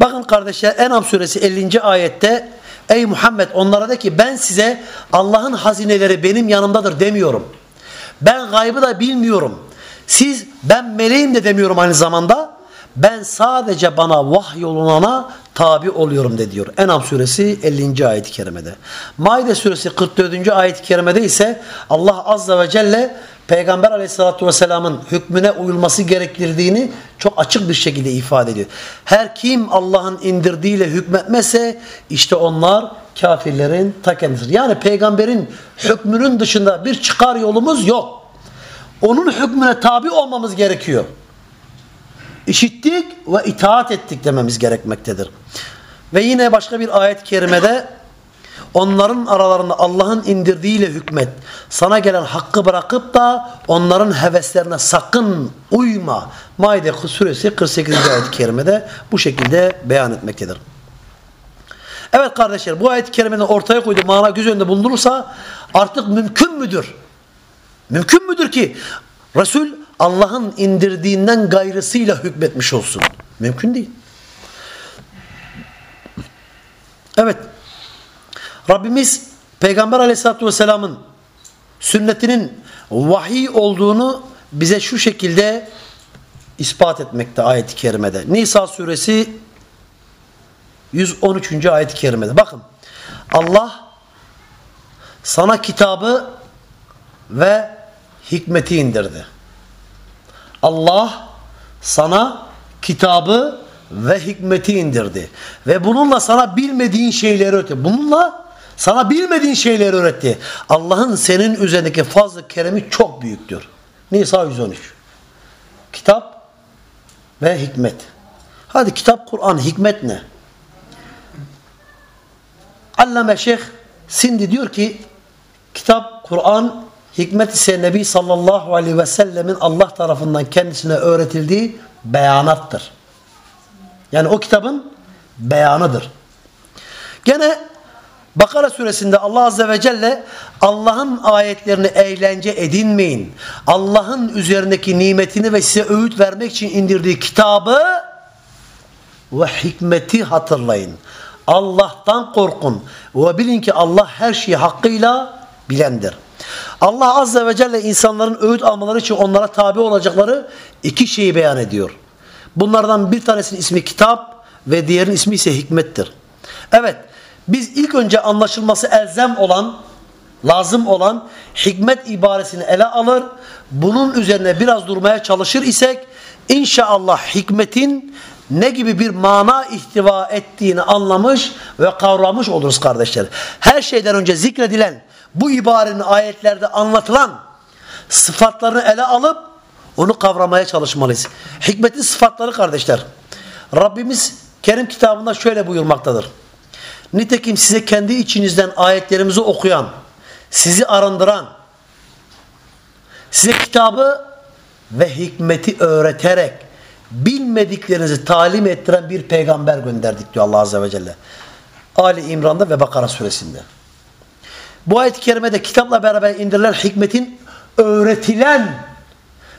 Bakın kardeşler Enam suresi 50. ayette Ey Muhammed onlara de ki ben size Allah'ın hazineleri benim yanımdadır demiyorum. Ben gaybı da bilmiyorum. Siz ben meleğim de demiyorum aynı zamanda. Ben sadece bana vahyolunana tabi oluyorum de diyor. Enam suresi 50. ayet-i kerimede. Maide suresi 44. ayet-i kerimede ise Allah azze ve celle Peygamber aleyhissalatü vesselamın hükmüne uyulması gerektirdiğini çok açık bir şekilde ifade ediyor. Her kim Allah'ın indirdiğiyle hükmetmezse işte onlar kafirlerin ta kendisidir. Yani peygamberin hükmünün dışında bir çıkar yolumuz yok. Onun hükmüne tabi olmamız gerekiyor. İşittik ve itaat ettik dememiz gerekmektedir. Ve yine başka bir ayet-i kerimede onların aralarında Allah'ın indirdiğiyle hükmet. Sana gelen hakkı bırakıp da onların heveslerine sakın uyma. Maide suresi 48. ayet-i kerimede bu şekilde beyan etmektedir. Evet kardeşler bu ayet-i kerimenin ortaya koyduğu mana göz önünde bulunursa artık mümkün müdür? Mümkün müdür ki Resul Allah'ın indirdiğinden gayrısıyla hükmetmiş olsun? Mümkün değil. Evet. Rabbimiz Peygamber aleyhissalatü vesselamın sünnetinin vahiy olduğunu bize şu şekilde ispat etmekte ayet-i kerimede. Nisa suresi 113. ayet-i kerimede. Bakın Allah sana kitabı ve hikmeti indirdi. Allah sana kitabı ve hikmeti indirdi. Ve bununla sana bilmediğin şeyleri öğretti. Bununla sana bilmediğin şeyleri öğretti. Allah'ın senin üzerindeki fazla keremi çok büyüktür. Nisa 113. Kitap ve hikmet. Hadi kitap Kur'an, hikmet ne? Allame Şeyh Sindi diyor ki kitap Kur'an Hikmet ise Nebi sallallahu aleyhi ve sellemin Allah tarafından kendisine öğretildiği beyanattır. Yani o kitabın beyanıdır. Gene Bakara suresinde Allah Azze ve Celle Allah'ın ayetlerini eğlence edinmeyin. Allah'ın üzerindeki nimetini ve size öğüt vermek için indirdiği kitabı ve hikmeti hatırlayın. Allah'tan korkun ve bilin ki Allah her şeyi hakkıyla bilendir. Allah Azze ve Celle insanların öğüt almaları için onlara tabi olacakları iki şeyi beyan ediyor. Bunlardan bir tanesinin ismi kitap ve diğerinin ismi ise hikmettir. Evet biz ilk önce anlaşılması elzem olan, lazım olan hikmet ibaresini ele alır. Bunun üzerine biraz durmaya çalışır isek inşallah hikmetin ne gibi bir mana ihtiva ettiğini anlamış ve kavramış oluruz kardeşler. Her şeyden önce zikredilen bu ibarenin ayetlerde anlatılan sıfatlarını ele alıp onu kavramaya çalışmalıyız. Hikmetin sıfatları kardeşler. Rabbimiz Kerim kitabında şöyle buyurmaktadır. Nitekim size kendi içinizden ayetlerimizi okuyan, sizi arındıran, size kitabı ve hikmeti öğreterek bilmediklerinizi talim ettiren bir peygamber gönderdik diyor Allah Azze ve Celle. Ali İmran'da ve Bakara suresinde. Bu ayet-i kerimede kitapla beraber indirilen hikmetin öğretilen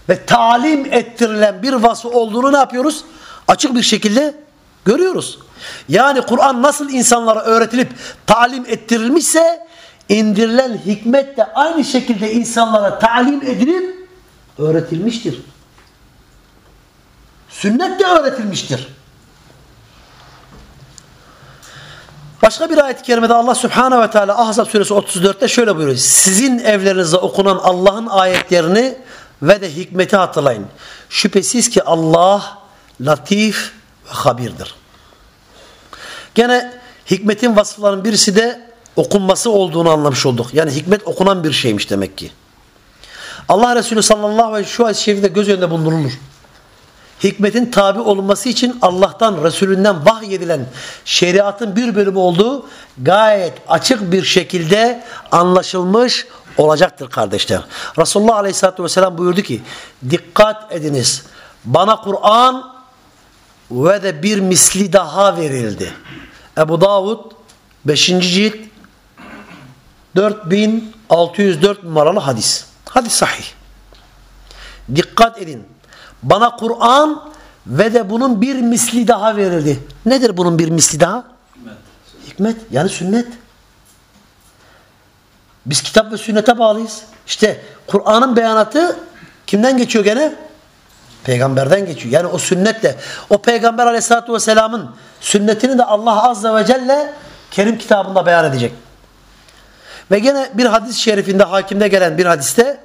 ve talim ettirilen bir vasfı olduğunu ne yapıyoruz? Açık bir şekilde görüyoruz. Yani Kur'an nasıl insanlara öğretilip talim ettirilmişse indirilen hikmet de aynı şekilde insanlara talim edilip öğretilmiştir. Sünnet de öğretilmiştir. Başka bir ayet-i kerimede Allah Subhanahu ve Teala Ahzab suresi 34'te şöyle buyuruyor. Sizin evlerinizde okunan Allah'ın ayetlerini ve de hikmeti hatırlayın. Şüphesiz ki Allah latif ve habirdir. Gene hikmetin vasıflarının birisi de okunması olduğunu anlamış olduk. Yani hikmet okunan bir şeymiş demek ki. Allah Resulü sallallahu aleyhi ve sellem şu ayet-i şerifte göz önünde bulundurulur hikmetin tabi olunması için Allah'tan, Resulünden vahyedilen şeriatın bir bölümü olduğu gayet açık bir şekilde anlaşılmış olacaktır kardeşler. Resulullah Aleyhisselatü Vesselam buyurdu ki dikkat ediniz bana Kur'an ve de bir misli daha verildi. Ebu Davud 5. cilt 4604 numaralı hadis. Hadis sahih. Dikkat edin. Bana Kur'an ve de bunun bir misli daha verildi. Nedir bunun bir misli daha? Hikmet. Hikmet yani sünnet. Biz kitap ve sünnete bağlıyız. İşte Kur'an'ın beyanatı kimden geçiyor gene? Peygamberden geçiyor. Yani o sünnetle o peygamber aleyhissalatü vesselamın sünnetini de Allah azze ve celle Kerim kitabında beyan edecek. Ve gene bir hadis-i şerifinde hakimde gelen bir hadiste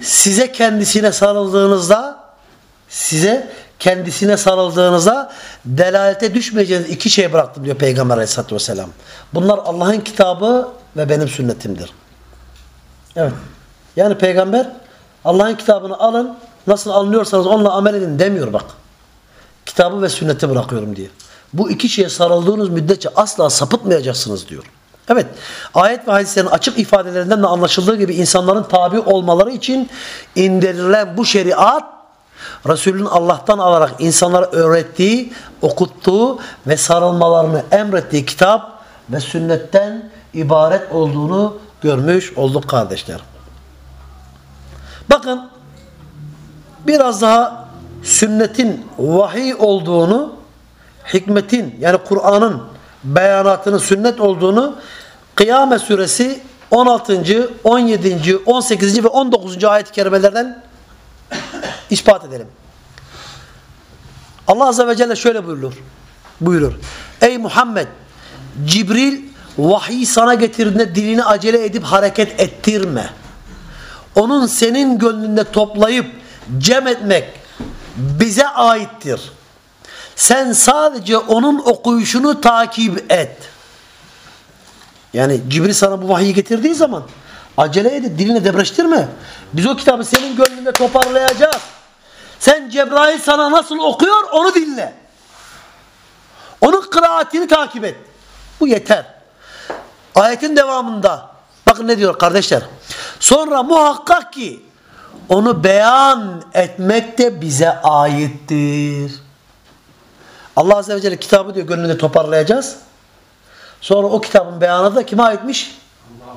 size kendisine sarıldığınızda size kendisine sarıldığınıza delalete düşmeyeceğiniz iki şey bıraktım diyor Peygamber aleyhissalatü vesselam. Bunlar Allah'ın kitabı ve benim sünnetimdir. Evet. Yani peygamber Allah'ın kitabını alın nasıl anlıyorsanız onunla amel edin demiyor bak. Kitabı ve sünneti bırakıyorum diye. Bu iki şeye sarıldığınız müddetçe asla sapıtmayacaksınız diyor. Evet ayet ve hadislerin açık ifadelerinden de anlaşıldığı gibi insanların tabi olmaları için indirilen bu şeriat Resulün Allah'tan alarak insanlara öğrettiği, okuttuğu ve sarılmalarını emrettiği kitap ve sünnetten ibaret olduğunu görmüş olduk kardeşler. Bakın biraz daha sünnetin vahiy olduğunu, hikmetin yani Kur'an'ın beyanatının sünnet olduğunu Kıyamet suresi 16. 17. 18. ve 19. ayet-i kerimelerden ispat edelim. Allah Azze ve Celle şöyle buyurur. buyurur. Ey Muhammed Cibril vahiy sana getirdiğinde dilini acele edip hareket ettirme. Onun senin gönlünde toplayıp cem etmek bize aittir. Sen sadece onun okuyuşunu takip et. Yani Cibril sana bu vahiyi getirdiği zaman acele edip dilini debreştirme. Biz o kitabı senin gönlünde toparlayacağız. Sen Cebrail sana nasıl okuyor onu dinle. Onun kıraatini takip et. Bu yeter. Ayetin devamında bakın ne diyor kardeşler. Sonra muhakkak ki onu beyan etmek de bize aittir. Allah Azze ve Celle kitabı diyor gönlünde toparlayacağız. Sonra o kitabın beyanı da kime aitmiş?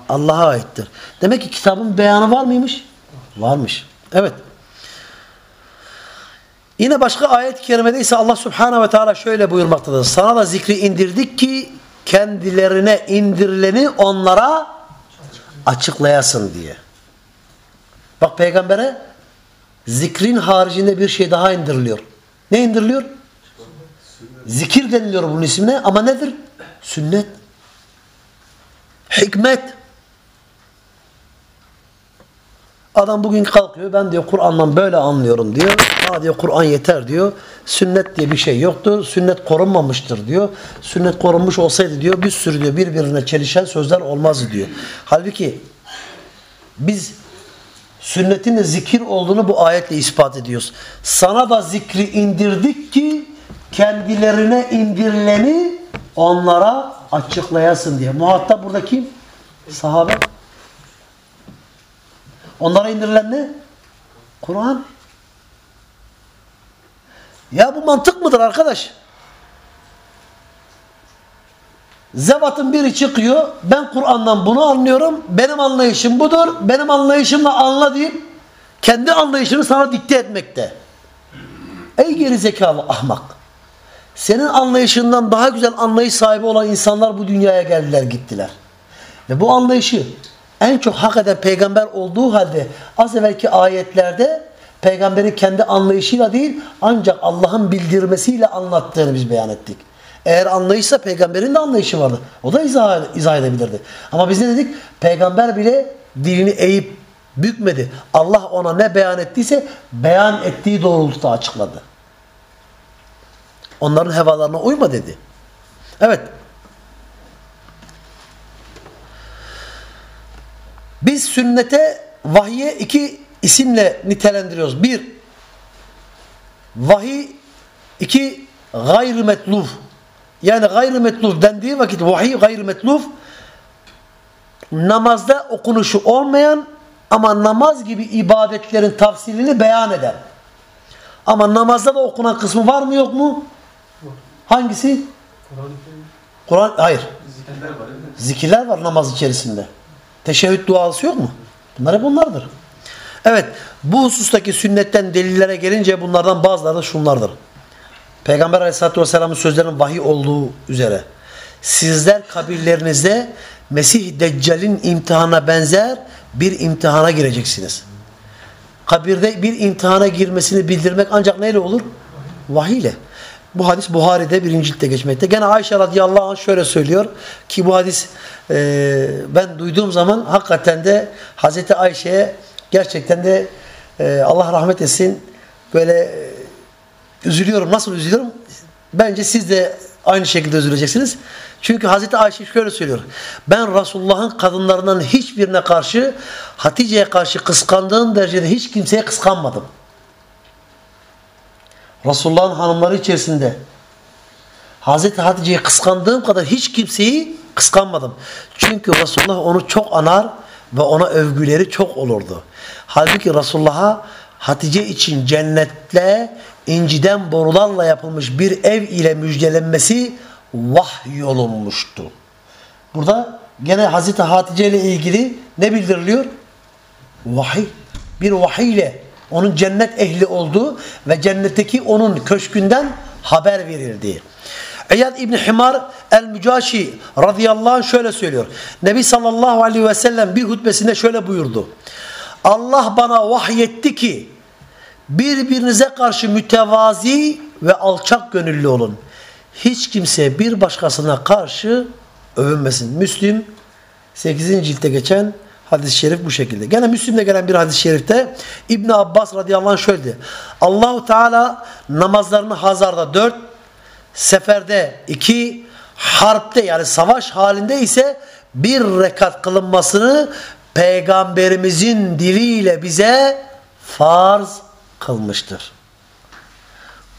Allah'a aittir. Demek ki kitabın beyanı var mıymış? Varmış. Evet. Yine başka ayet-i kerimede ise Allah Subhanahu ve Teala şöyle buyurmaktadır. Sana da zikri indirdik ki kendilerine indirileni onlara açıklayasın diye. Bak peygambere zikrin haricinde bir şey daha indiriliyor. Ne indiriliyor? Zikir deniliyor bunun ismine ama nedir? Sünnet. Hikmet. Adam bugün kalkıyor ben diyor Kur'an'dan böyle anlıyorum diyor. Ha diyor Kur'an yeter diyor. Sünnet diye bir şey yoktur. Sünnet korunmamıştır diyor. Sünnet korunmuş olsaydı diyor bir sürü diyor birbirine çelişen sözler olmazdı diyor. Halbuki biz sünnetin de zikir olduğunu bu ayetle ispat ediyoruz. Sana da zikri indirdik ki kendilerine indirileni onlara açıklayasın diye. Muhatap burada kim? Sahabe. Onlara indirilen ne? Kur'an. Ya bu mantık mıdır arkadaş? Zevat'ın biri çıkıyor. Ben Kur'an'dan bunu anlıyorum. Benim anlayışım budur. Benim anlayışımla anla deyip kendi anlayışını sana dikte etmekte. Ey geri zekalı ahmak. Senin anlayışından daha güzel anlayış sahibi olan insanlar bu dünyaya geldiler gittiler. Ve bu anlayışı en çok hak eden peygamber olduğu halde az evvelki ayetlerde peygamberin kendi anlayışıyla değil ancak Allah'ın bildirmesiyle anlattığını biz beyan ettik. Eğer anlayışsa peygamberin de anlayışı vardı. O da izah, izah edebilirdi. Ama biz ne dedik? Peygamber bile dilini eğip bükmedi. Allah ona ne beyan ettiyse beyan ettiği doğrultuda açıkladı. Onların hevalarına uyma dedi. Evet. Biz sünnete vahye iki isimle nitelendiriyoruz. Bir, vahiy, iki, gayr metluf. Yani gayr metluf dendiği vakit vahiy gayr metluf namazda okunuşu olmayan ama namaz gibi ibadetlerin tafsilini beyan eder. Ama namazda da okunan kısmı var mı yok mu? Hangisi? Kur'an hayır. Zikirler var. Zikirler var namaz içerisinde. Teşehhüd duası yok mu? Bunlar hep bunlardır. Evet, bu husustaki sünnetten delillere gelince bunlardan bazıları da şunlardır. Peygamber Aleyhisselatü Vesselam'ın sözlerinin vahiy olduğu üzere sizler kabirlerinizde Mesih Deccal'in imtihana benzer bir imtihana gireceksiniz. Kabirde bir imtihana girmesini bildirmek ancak neyle olur? Vahiy ile. Bu hadis Buhari'de birinci ciltte geçmekte. Gene Ayşe radıyallahu anh şöyle söylüyor ki bu hadis e, ben duyduğum zaman hakikaten de Hazreti Ayşe'ye gerçekten de e, Allah rahmet etsin böyle e, üzülüyorum. Nasıl üzülüyorum? Bence siz de aynı şekilde üzüleceksiniz. Çünkü Hazreti Ayşe şöyle söylüyor. Ben Resulullah'ın kadınlarından hiçbirine karşı Hatice'ye karşı kıskandığım derecede hiç kimseye kıskanmadım. Resulullah'ın hanımları içerisinde Hazreti Hatice'yi kıskandığım kadar hiç kimseyi kıskanmadım. Çünkü Resulullah onu çok anar ve ona övgüleri çok olurdu. Halbuki Resulullah'a Hatice için cennetle inciden borularla yapılmış bir ev ile müjdelenmesi vahyolunmuştu. Burada gene Hazreti Hatice ile ilgili ne bildiriliyor? Vahiy. Bir vahiy ile onun cennet ehli olduğu ve cennetteki onun köşkünden haber verildi. İyad İbni Himar el-Mücaşi radıyallahu anh şöyle söylüyor. Nebi sallallahu aleyhi ve sellem bir hutbesinde şöyle buyurdu. Allah bana vahyetti ki birbirinize karşı mütevazi ve alçak gönüllü olun. Hiç kimse bir başkasına karşı övünmesin. Müslüm 8. ciltte geçen hadis-i şerif bu şekilde. Gene Müslim'de gelen bir hadis-i şerifte İbn Abbas radıyallahu anh şöyle. Allahu Teala namazlarını hazarda dört, seferde iki, harpte yani savaş halinde ise bir rekat kılınmasını peygamberimizin diliyle bize farz kılmıştır.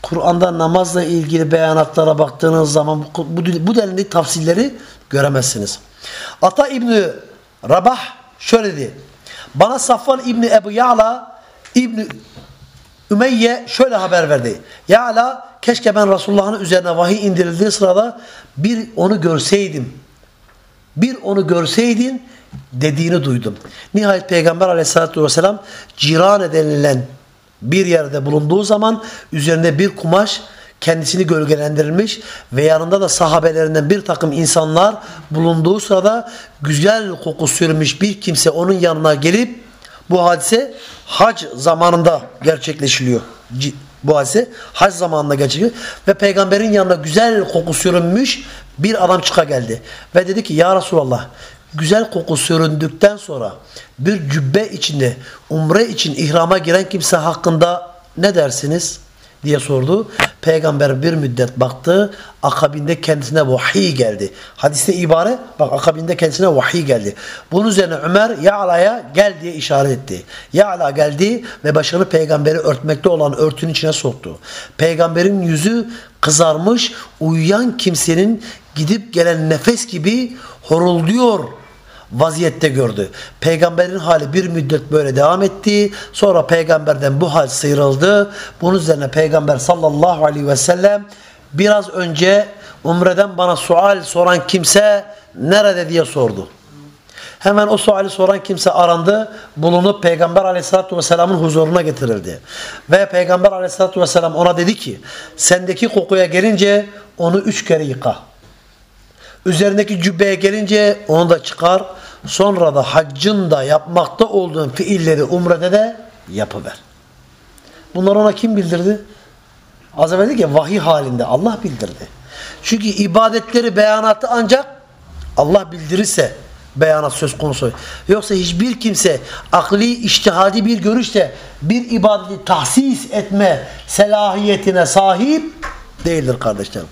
Kur'an'da namazla ilgili beyanatlara baktığınız zaman bu, bu, bu denli tafsilleri göremezsiniz. Ata İbni Rabah şöyle dedi. Bana Safvan İbni Ebu Ya'la İbni Ümeyye şöyle haber verdi. Ya'la keşke ben Resulullah'ın üzerine vahiy indirildiği sırada bir onu görseydim. bir onu görseydin dediğini duydum. Nihayet Peygamber aleyhissalatü vesselam ciran denilen bir yerde bulunduğu zaman üzerinde bir kumaş kendisini gölgelendirilmiş ve yanında da sahabelerinden bir takım insanlar bulunduğu sırada güzel koku sürmüş bir kimse onun yanına gelip bu hadise hac zamanında gerçekleşiliyor. Bu hadise hac zamanında gerçekleşiyor. Ve peygamberin yanına güzel koku sürünmüş bir adam çıka geldi. Ve dedi ki ya Resulallah güzel koku süründükten sonra bir cübbe içinde umre için ihrama giren kimse hakkında ne dersiniz? Diye sordu. Peygamber bir müddet baktı. Akabinde kendisine vahiy geldi. Hadiste ibare bak akabinde kendisine vahiy geldi. Bunun üzerine Ömer Ya'la'ya gel diye işaret etti. Ya'la geldi ve başını peygamberi örtmekte olan örtünün içine soktu. Peygamberin yüzü kızarmış uyuyan kimsenin gidip gelen nefes gibi horulduyor vaziyette gördü. Peygamberin hali bir müddet böyle devam etti. Sonra peygamberden bu hal sıyrıldı. Bunun üzerine peygamber sallallahu aleyhi ve sellem biraz önce umreden bana sual soran kimse nerede diye sordu. Hemen o suali soran kimse arandı, bulunup Peygamber aleyhissalatü vesselamın huzuruna getirildi. Ve Peygamber aleyhissalatü vesselam ona dedi ki, sendeki kokuya gelince onu üç kere yıka. Üzerindeki cübbeye gelince onu da çıkar. Sonra da haccın da yapmakta olduğun fiilleri umrede de yapıver. Bunları ona kim bildirdi? Az evvel dedik ya vahiy halinde Allah bildirdi. Çünkü ibadetleri beyanatı ancak Allah bildirirse beyanat söz konusu. Yoksa hiçbir kimse akli, iştihadi bir görüşte bir ibadeti tahsis etme selahiyetine sahip değildir kardeşlerim.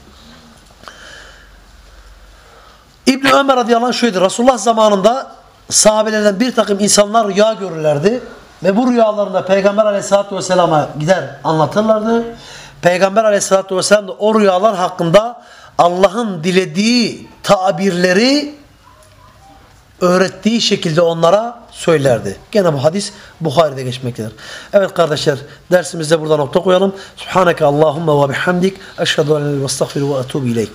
İbni Ömer radıyallahu anh şöyle Resulullah zamanında sahabelerden bir takım insanlar rüya görürlerdi. Ve bu rüyalarında Peygamber aleyhissalatü vesselama gider anlatırlardı. Peygamber aleyhissalatü vesselam da o rüyalar hakkında Allah'ın dilediği tabirleri öğrettiği şekilde onlara söylerdi. Gene bu hadis Bukhari'de geçmektedir. Evet kardeşler dersimizde burada nokta koyalım. Subhaneke Allahumma ve bihamdik. Eşhedü en ve estağfiru ve etubu ileyk.